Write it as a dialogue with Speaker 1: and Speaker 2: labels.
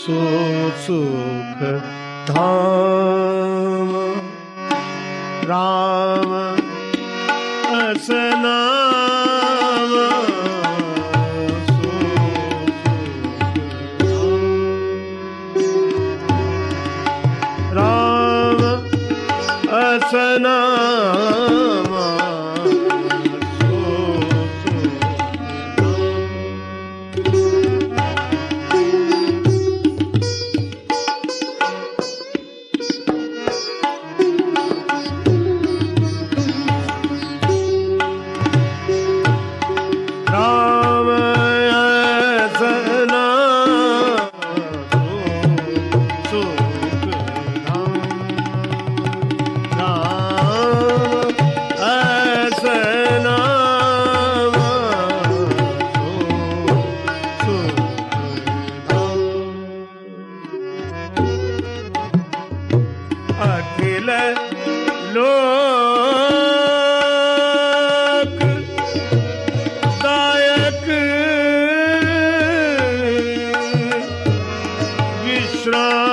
Speaker 1: सो सुख धाम राम असनाम حسنا लोक दायक विश्राम